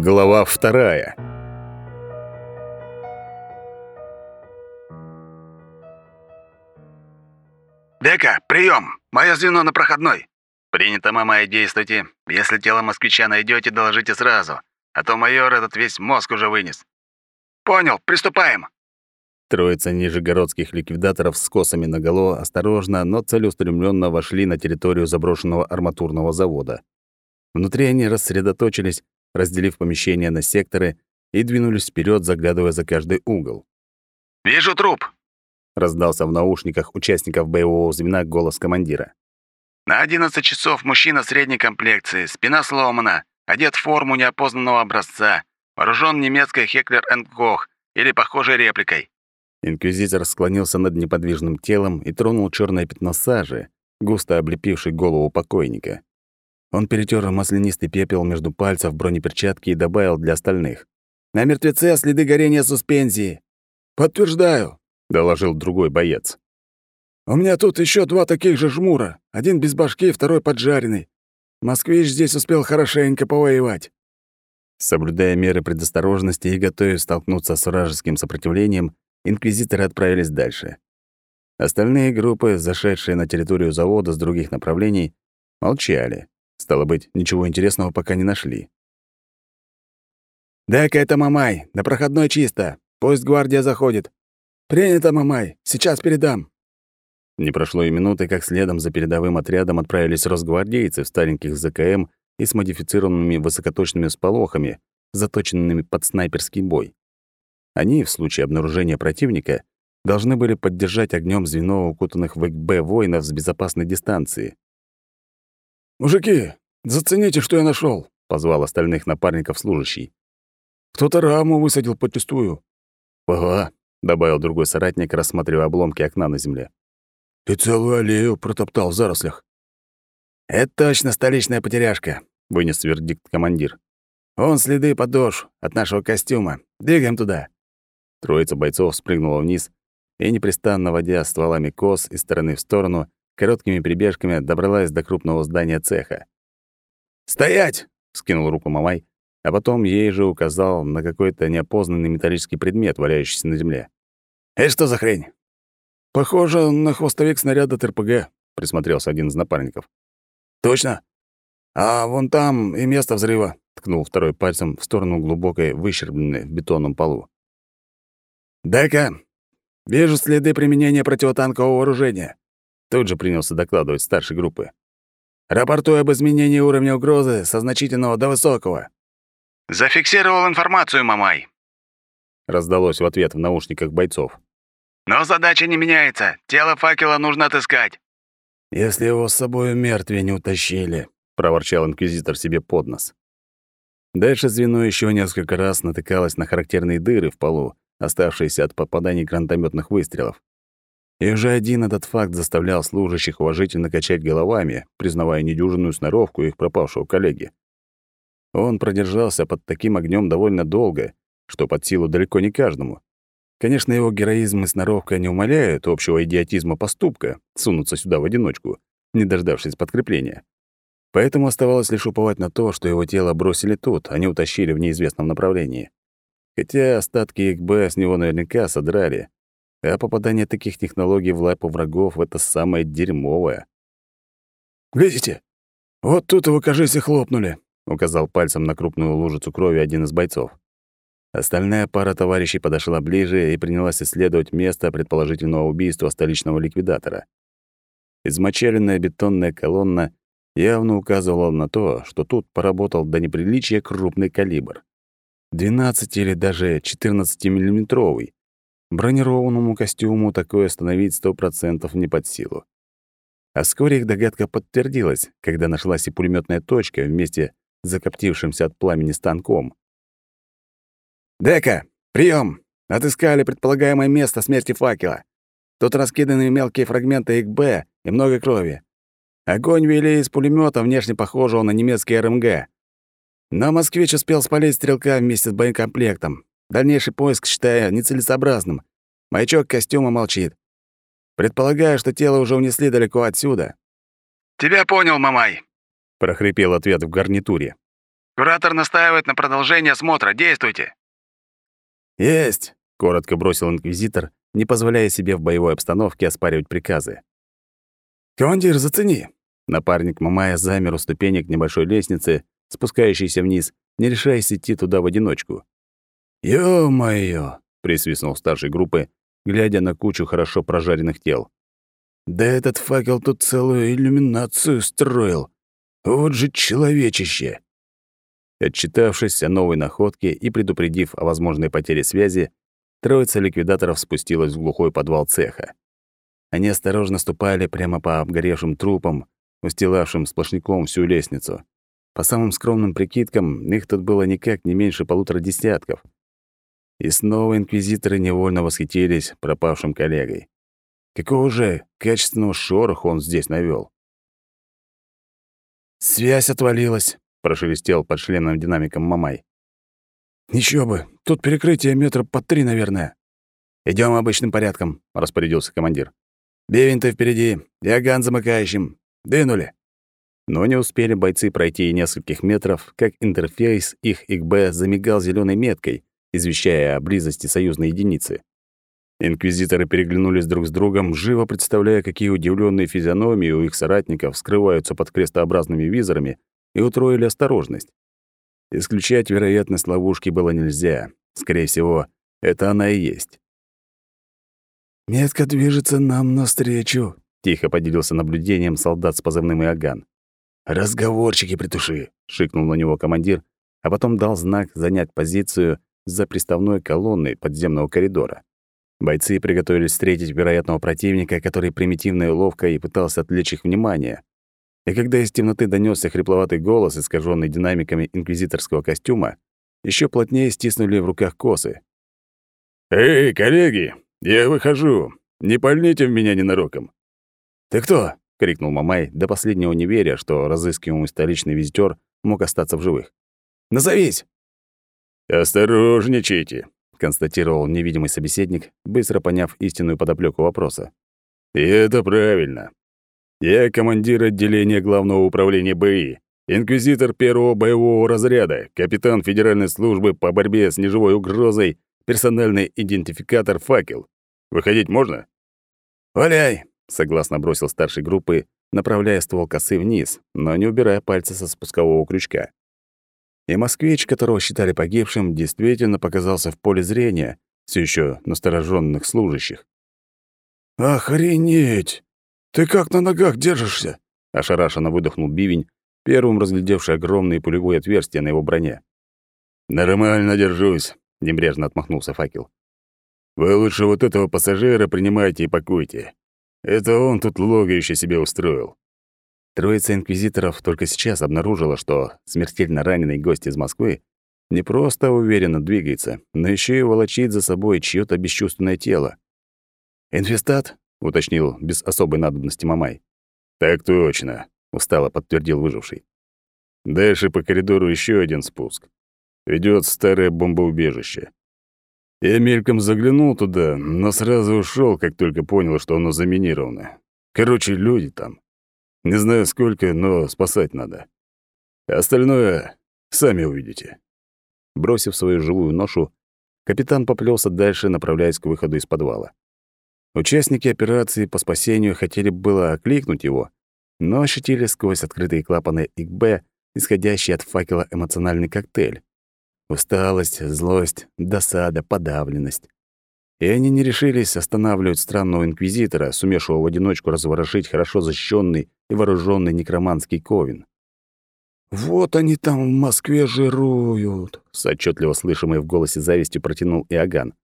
Глава вторая. «Дека, прием! Мое звено на проходной!» «Принято, мама, и действуйте. Если тело москвича найдете, доложите сразу. А то майор этот весь мозг уже вынес». «Понял, приступаем!» Троица нижегородских ликвидаторов с косами наголо осторожно, но целеустремленно вошли на территорию заброшенного арматурного завода. Внутри они рассредоточились, разделив помещение на секторы, и двинулись вперед, заглядывая за каждый угол. «Вижу труп!» — раздался в наушниках участников боевого звена голос командира. «На 11 часов мужчина средней комплекции, спина сломана, одет в форму неопознанного образца, вооружен немецкой Хеклер энд Кох или похожей репликой». Инквизитор склонился над неподвижным телом и тронул черное пятно сажи, густо облепившей голову покойника. Он перетер маслянистый пепел между пальцев бронеперчатки и добавил для остальных. «На мертвеце следы горения суспензии». «Подтверждаю», — доложил другой боец. «У меня тут еще два таких же жмура. Один без башки, второй поджаренный. Москвич здесь успел хорошенько повоевать». Соблюдая меры предосторожности и готовясь столкнуться с вражеским сопротивлением, инквизиторы отправились дальше. Остальные группы, зашедшие на территорию завода с других направлений, молчали. Стало быть, ничего интересного пока не нашли. «Дай-ка это Мамай, на проходной чисто. Пусть гвардия заходит. Принято, Мамай, сейчас передам». Не прошло и минуты, как следом за передовым отрядом отправились росгвардейцы в стареньких ЗКМ и с модифицированными высокоточными сполохами, заточенными под снайперский бой. Они, в случае обнаружения противника, должны были поддержать огнем звено укутанных в ЭКБ воинов с безопасной дистанции. «Мужики, зацените, что я нашел, позвал остальных напарников служащий. «Кто-то раму высадил почистую». «Ага», — добавил другой соратник, рассматривая обломки окна на земле. «И целую аллею протоптал в зарослях». «Это точно столичная потеряшка», — вынес вердикт командир. «Вон следы подошв от нашего костюма. Двигаем туда». Троица бойцов спрыгнула вниз и, непрестанно водя стволами кос из стороны в сторону, короткими прибежками добралась до крупного здания цеха. «Стоять!» — скинул руку Мамай, а потом ей же указал на какой-то неопознанный металлический предмет, валяющийся на земле. «Это что за хрень?» «Похоже на хвостовик снаряда ТРПГ», — присмотрелся один из напарников. «Точно? А вон там и место взрыва», — ткнул второй пальцем в сторону глубокой выщербленной в бетонном полу. «Дай-ка! Вижу следы применения противотанкового вооружения. Тут же принялся докладывать старшей группы. «Рапортую об изменении уровня угрозы со значительного до высокого». «Зафиксировал информацию, Мамай», — раздалось в ответ в наушниках бойцов. «Но задача не меняется. Тело факела нужно отыскать». «Если его с собой мертвее не утащили», — проворчал инквизитор себе под нос. Дальше звено еще несколько раз натыкалось на характерные дыры в полу, оставшиеся от попаданий гранатометных выстрелов. И уже один этот факт заставлял служащих уважительно качать головами, признавая недюжинную сноровку их пропавшего коллеги. Он продержался под таким огнем довольно долго, что под силу далеко не каждому. Конечно, его героизм и сноровка не умаляют общего идиотизма поступка сунуться сюда в одиночку, не дождавшись подкрепления. Поэтому оставалось лишь уповать на то, что его тело бросили тут, а не утащили в неизвестном направлении. Хотя остатки ИКБ с него наверняка содрали, а попадание таких технологий в лапу врагов — это самое дерьмовое. «Видите? Вот тут его, и хлопнули», — указал пальцем на крупную лужицу крови один из бойцов. Остальная пара товарищей подошла ближе и принялась исследовать место предположительного убийства столичного ликвидатора. Измочаленная бетонная колонна явно указывала на то, что тут поработал до неприличия крупный калибр. 12 или даже 14-миллиметровый, Бронированному костюму такое остановить сто процентов не под силу. А вскоре их догадка подтвердилась, когда нашлась и пулеметная точка вместе с закоптившимся от пламени станком. «Дека, прием! Отыскали предполагаемое место смерти факела. Тут раскиданы мелкие фрагменты ИКБ и много крови. Огонь вели из пулемета, внешне похожего на немецкий РМГ. Но москвич успел спалить стрелка вместе с боекомплектом. Дальнейший поиск считаю нецелесообразным. Маячок костюма молчит. Предполагаю, что тело уже унесли далеко отсюда. «Тебя понял, Мамай», — прохрипел ответ в гарнитуре. Куратор настаивает на продолжении осмотра. Действуйте!» «Есть!» — коротко бросил инквизитор, не позволяя себе в боевой обстановке оспаривать приказы. «Командир, зацени!» Напарник Мамая замер у ступенек небольшой лестницы, спускающейся вниз, не решаясь идти туда в одиночку. «Ё-моё!» — присвистнул старшей группы, глядя на кучу хорошо прожаренных тел. «Да этот факел тут целую иллюминацию строил! Вот же человечище!» Отчитавшись о новой находке и предупредив о возможной потере связи, троица ликвидаторов спустилась в глухой подвал цеха. Они осторожно ступали прямо по обгоревшим трупам, устилавшим сплошняком всю лестницу. По самым скромным прикидкам, их тут было никак не меньше полутора десятков. И снова инквизиторы невольно восхитились пропавшим коллегой. Какого же качественного шороха он здесь навёл? «Связь отвалилась», — прошелестел под членом динамиком Мамай. «Ничего бы, тут перекрытие метра по три, наверное». Идем обычным порядком», — распорядился командир. «Бевин ты впереди, Иоганн замыкающим. Двинули». Но не успели бойцы пройти и нескольких метров, как интерфейс их ИКБ замигал зеленой меткой, извещая о близости союзной единицы. Инквизиторы переглянулись друг с другом, живо представляя, какие удивленные физиономии у их соратников скрываются под крестообразными визорами, и утроили осторожность. Исключать вероятность ловушки было нельзя. Скорее всего, это она и есть. «Метка движется нам навстречу», — тихо поделился наблюдением солдат с позывным Иоганн. «Разговорчики притуши», — шикнул на него командир, а потом дал знак занять позицию за приставной колонной подземного коридора. Бойцы приготовились встретить вероятного противника, который примитивно и ловко и пытался отвлечь их внимание. И когда из темноты донесся хрипловатый голос, искаженный динамиками инквизиторского костюма, еще плотнее стиснули в руках косы. «Эй, коллеги, я выхожу. Не пальните в меня ненароком». «Ты кто?» — крикнул Мамай, до последнего не веря, что разыскиваемый столичный визитер мог остаться в живых. «Назовись!» «Осторожничайте», — констатировал невидимый собеседник, быстро поняв истинную подоплеку вопроса. «И это правильно. Я командир отделения Главного управления БИ, инквизитор первого боевого разряда, капитан Федеральной службы по борьбе с неживой угрозой, персональный идентификатор «Факел». Выходить можно?» «Валяй!» — согласно бросил старший группы, направляя ствол косы вниз, но не убирая пальца со спускового крючка. И москвич, которого считали погибшим, действительно показался в поле зрения все еще настороженных служащих. «Охренеть! «Ты как на ногах держишься?» — ошарашенно выдохнул бивень, первым разглядевший огромные пулевые отверстия на его броне. «Нормально держусь», — небрежно отмахнулся факел. «Вы лучше вот этого пассажира принимайте и пакуйте. Это он тут логовище себе устроил». Троица инквизиторов только сейчас обнаружила, что смертельно раненый гость из Москвы не просто уверенно двигается, но еще и волочит за собой чьё-то бесчувственное тело. «Инфестат?» — уточнил без особой надобности Мамай. «Так точно», — устало подтвердил выживший. «Дальше по коридору еще один спуск. Ведет старое бомбоубежище. Я мельком заглянул туда, но сразу ушел, как только понял, что оно заминировано. Короче, люди там. Не знаю сколько, но спасать надо. Остальное сами увидите». Бросив свою живую ношу, капитан поплелся дальше, направляясь к выходу из подвала. Участники операции по спасению хотели было окликнуть его, но ощутили сквозь открытые клапаны ИКБ исходящий от факела эмоциональный коктейль. Усталость, злость, досада, подавленность. И они не решились останавливать странного инквизитора, сумевшего в одиночку разворошить хорошо защищенный и вооруженный некроманский ковен. «Вот они там в Москве жируют», — с отчетливо слышимой в голосе завистью протянул Иоганн.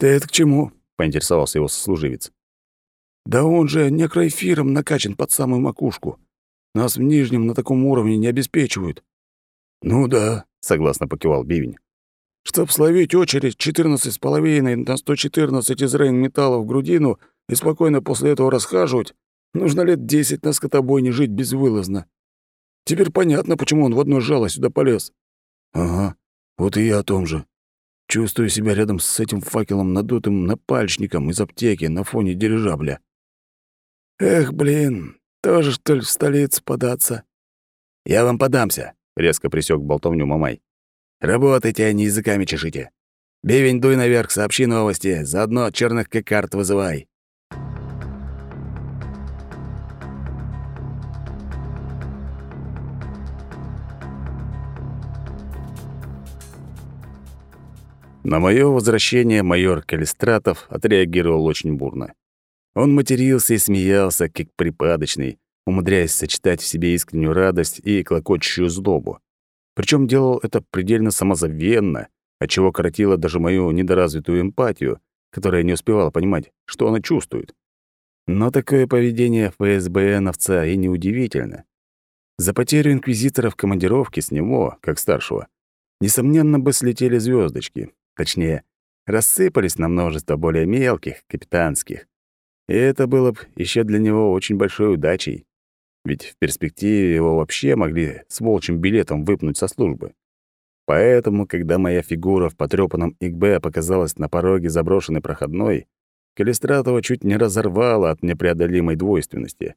«Ты это к чему?» поинтересовался его сослуживец. «Да он же некроэфиром накачан под самую макушку. Нас в Нижнем на таком уровне не обеспечивают». «Ну да», — согласно покивал Бивень. «Чтоб словить очередь 14 с половиной на 114 из рейн-металла в грудину и спокойно после этого расхаживать, нужно лет 10 на скотобойне жить безвылазно. Теперь понятно, почему он в одно жало сюда полез». «Ага, вот и я о том же», Чувствую себя рядом с этим факелом надутым напальчником из аптеки на фоне дирижабля. Эх, блин, тоже, что ли, в столицу податься? Я вам подамся, резко присек болтовню Мамай. «Работайте, а не языками чешите. Бивень, дуй наверх, сообщи новости, заодно черных кокард вызывай». На мое возвращение майор Калистратов отреагировал очень бурно. Он матерился и смеялся, как припадочный, умудряясь сочетать в себе искреннюю радость и клокочущую злобу. Причем делал это предельно самозабвенно, отчего коротило даже мою недоразвитую эмпатию, которая не успевала понимать, что она чувствует. Но такое поведение ФСБНовца и неудивительно. За потерю инквизитора в командировке с него, как старшего, несомненно бы слетели звездочки, Точнее, рассыпались на множество более мелких, капитанских. И это было бы еще для него очень большой удачей. Ведь в перспективе его вообще могли с волчьим билетом выпнуть со службы. Поэтому, когда моя фигура в потрёпанном ИГБ показалась на пороге заброшенной проходной, Калистратова чуть не разорвала от непреодолимой двойственности.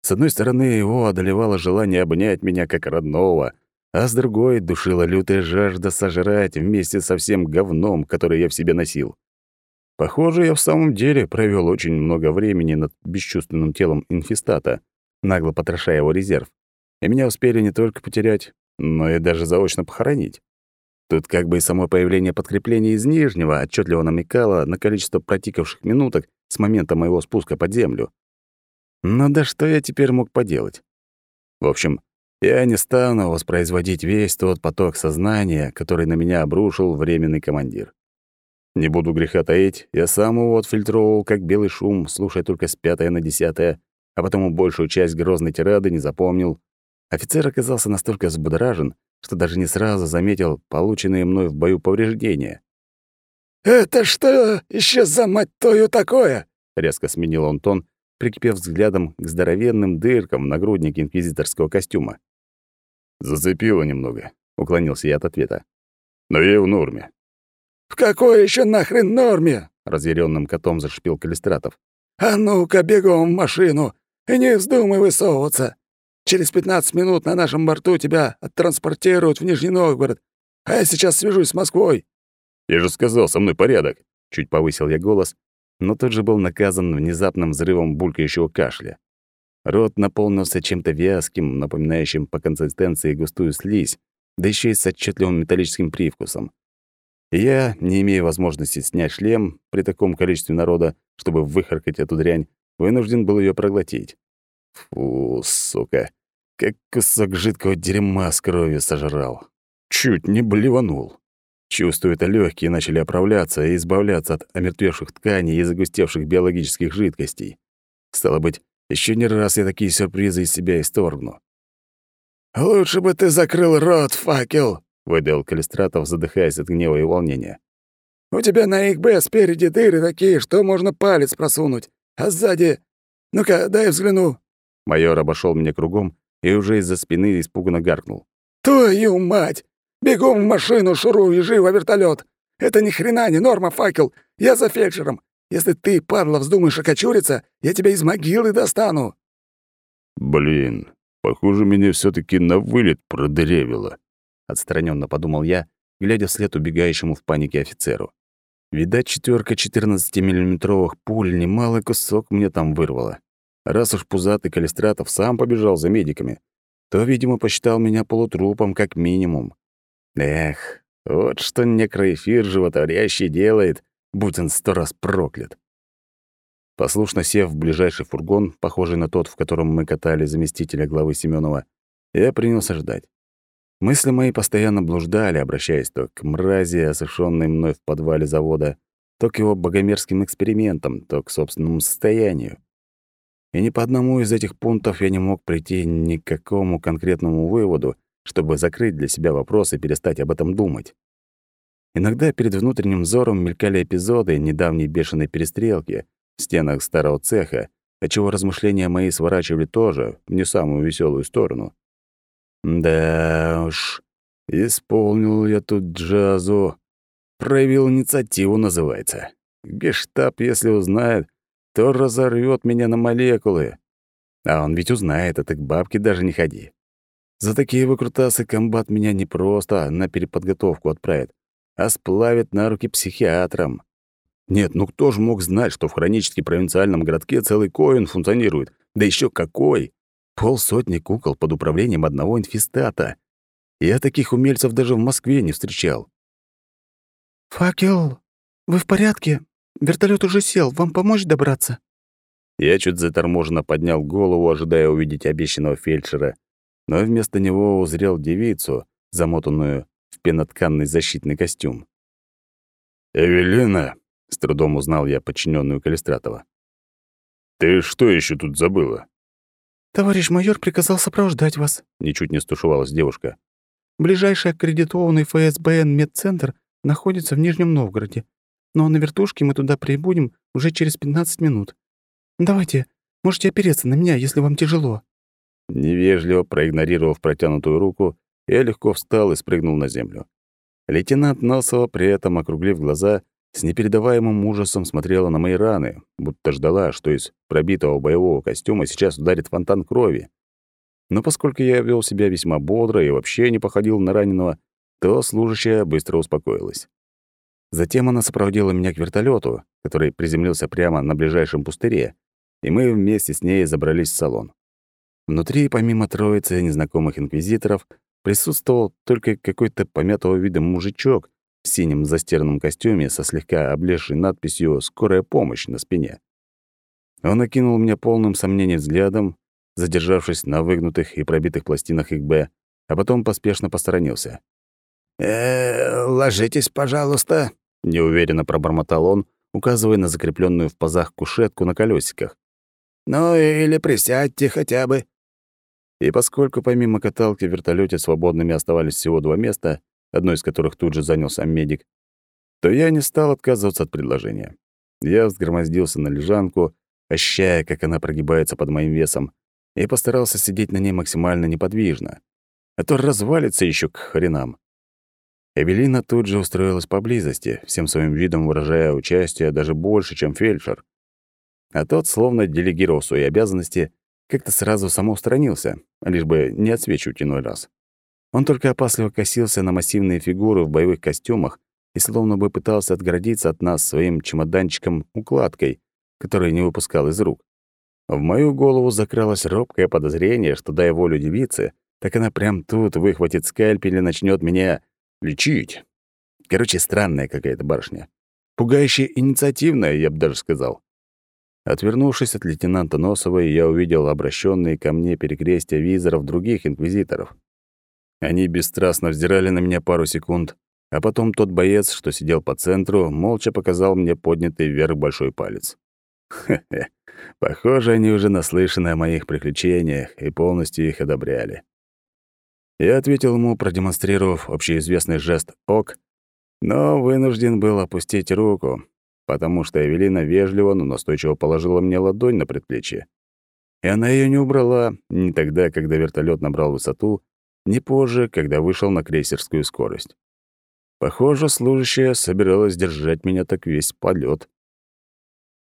С одной стороны, его одолевало желание обнять меня как родного, а с другой душила лютая жажда сожрать вместе со всем говном, которое я в себе носил. Похоже, я в самом деле провел очень много времени над бесчувственным телом инфестата, нагло потрошая его резерв. И меня успели не только потерять, но и даже заочно похоронить. Тут как бы и само появление подкрепления из Нижнего отчетливо намекало на количество протикавших минуток с момента моего спуска под землю. Но да что я теперь мог поделать? В общем, я не стану воспроизводить весь тот поток сознания, который на меня обрушил временный командир. Не буду греха таить, я сам его отфильтровал, как белый шум, слушая только с пятое на десятое, а потому большую часть грозной тирады не запомнил. Офицер оказался настолько взбудоражен, что даже не сразу заметил полученные мной в бою повреждения. «Это что еще за мать твою такое?» — резко сменил он тон, прикипев взглядом к здоровенным дыркам в нагруднике инквизиторского костюма. «Зацепило немного», — уклонился я от ответа. «Но я в норме». «В какой еще нахрен норме?» — разъяренным котом зашипел Калистратов. «А ну-ка, бегом в машину не вздумай высовываться. Через пятнадцать минут на нашем борту тебя оттранспортируют в Нижний Новгород, а я сейчас свяжусь с Москвой». «Я же сказал, со мной порядок», — чуть повысил я голос, но тут же был наказан внезапным взрывом булькающего кашля. Рот наполнился чем-то вязким, напоминающим по консистенции густую слизь, да еще и с отчетливым металлическим привкусом. И я, не имея возможности снять шлем при таком количестве народа, чтобы выхаркать эту дрянь, вынужден был ее проглотить. Фу, сука, как кусок жидкого дерьма с кровью сожрал. Чуть не блеванул. Чувствую, это легкие начали оправляться и избавляться от омертвевших тканей и загустевших биологических жидкостей. Стало быть, еще не раз я такие сюрпризы из себя исторгну. «Лучше бы ты закрыл рот, факел!» — выдал Калистратов, задыхаясь от гнева и волнения. «У тебя на ИКБ спереди дыры такие, что можно палец просунуть, а сзади... Ну-ка, дай взгляну». Майор обошел меня кругом и уже из-за спины испуганно гаркнул. «Твою мать! Бегом в машину, шуруй и живо вертолет! Это ни хрена не норма, факел! Я за фельдшером! Если ты, падла, вздумаешь окочуриться, я тебя из могилы достану!» «Блин, похоже, меня все таки на вылет продырявило», — отстраненно подумал я, глядя вслед убегающему в панике офицеру. Видать, четверка 14-миллиметровых пуль немалый кусок мне там вырвала. Раз уж пузатый Калистратов сам побежал за медиками, то, видимо, посчитал меня полутрупом как минимум. Эх, вот что некроэфир животворящий делает, будь он сто раз проклят. Послушно сев в ближайший фургон, похожий на тот, в котором мы катали заместителя главы Семенова, я принялся ждать. Мысли мои постоянно блуждали, обращаясь то к мрази, осушённой мной в подвале завода, то к его богомерзким экспериментам, то к собственному состоянию. И ни по одному из этих пунктов я не мог прийти ни к какому конкретному выводу, чтобы закрыть для себя вопрос и перестать об этом думать. Иногда перед внутренним взором мелькали эпизоды недавней бешеной перестрелки в стенах старого цеха, отчего размышления мои сворачивали тоже в не самую веселую сторону. Да уж, исполнил я тут джазу. Проявил инициативу, называется. Гештаб, если узнает, то разорвет меня на молекулы. А он ведь узнает, это к бабке даже не ходи. За такие выкрутасы комбат меня не просто на переподготовку отправит, а сплавит на руки психиатрам. Нет, ну кто же мог знать, что в хронически провинциальном городке целый коин функционирует? Да еще какой! Полсотни кукол под управлением одного инфестата. Я таких умельцев даже в Москве не встречал. «Факел, вы в порядке? Вертолет уже сел. Вам помочь добраться?» Я чуть заторможенно поднял голову, ожидая увидеть обещанного фельдшера, но вместо него узрел девицу, замотанную в пенотканный защитный костюм. «Эвелина!» — с трудом узнал я подчиненную Калистратова. «Ты что еще тут забыла?» «Товарищ майор приказал сопровождать вас», — ничуть не стушевалась девушка. «Ближайший аккредитованный ФСБН медцентр находится в Нижнем Новгороде, но на вертушке мы туда прибудем уже через 15 минут. Давайте, можете опереться на меня, если вам тяжело». Невежливо проигнорировав протянутую руку, я легко встал и спрыгнул на землю. Лейтенант Носова, при этом округлив глаза, с непередаваемым ужасом смотрела на мои раны, будто ждала, что из пробитого боевого костюма сейчас ударит фонтан крови. Но поскольку я вел себя весьма бодро и вообще не походил на раненого, то служащая быстро успокоилась. Затем она сопроводила меня к вертолету, который приземлился прямо на ближайшем пустыре, и мы вместе с ней забрались в салон. Внутри, помимо троицы незнакомых инквизиторов, присутствовал только какой-то помятого вида мужичок в синем застиранном костюме со слегка облезшей надписью «Скорая помощь» на спине. Он окинул меня полным сомнением взглядом, задержавшись на выгнутых и пробитых пластинах ИКБ, а потом поспешно посторонился. «Э, ложитесь, пожалуйста», — неуверенно пробормотал он, указывая на закрепленную в пазах кушетку на колесиках. «Ну или присядьте хотя бы». И поскольку помимо каталки в вертолете свободными оставались всего два места, одно из которых тут же занял сам медик, то я не стал отказываться от предложения. Я взгромоздился на лежанку, ощущая, как она прогибается под моим весом, и постарался сидеть на ней максимально неподвижно, а то развалится еще к хренам. Эвелина тут же устроилась поблизости, всем своим видом выражая участие даже больше, чем фельдшер. А тот, словно делегировав свои обязанности, как-то сразу самоустранился, лишь бы не отсвечивать иной раз. Он только опасливо косился на массивные фигуры в боевых костюмах и словно бы пытался отгородиться от нас своим чемоданчиком-укладкой, который не выпускал из рук. В мою голову закралось робкое подозрение, что, дай волю девице, так она прям тут выхватит скальпель и начнет меня Лечить. Короче, странная какая-то барышня. Пугающе инициативная, я бы даже сказал. Отвернувшись от лейтенанта Носовой, я увидел обращенные ко мне перекрестия визоров других инквизиторов. Они бесстрастно взирали на меня пару секунд, а потом тот боец, что сидел по центру, молча показал мне поднятый вверх большой палец. Хе-хе, похоже, они уже наслышаны о моих приключениях и полностью их одобряли. Я ответил ему, продемонстрировав общеизвестный жест «ок», но вынужден был опустить руку, потому что Эвелина вежливо, но настойчиво положила мне ладонь на предплечье. И она ее не убрала ни тогда, когда вертолет набрал высоту, ни позже, когда вышел на крейсерскую скорость. Похоже, служащая собиралась держать меня так весь полет.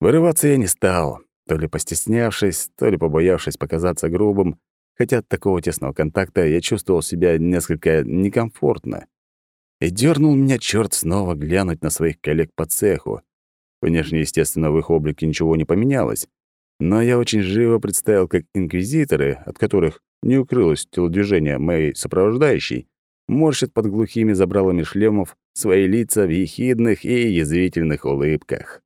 Вырываться я не стал, то ли постеснявшись, то ли побоявшись показаться грубым, хотя от такого тесного контакта я чувствовал себя несколько некомфортно. И дернул меня черт снова глянуть на своих коллег по цеху. Внешне, естественно, в их облике ничего не поменялось, но я очень живо представил, как инквизиторы, от которых не укрылось телодвижение моей сопровождающей, морщат под глухими забралами шлемов свои лица в ехидных и язвительных улыбках.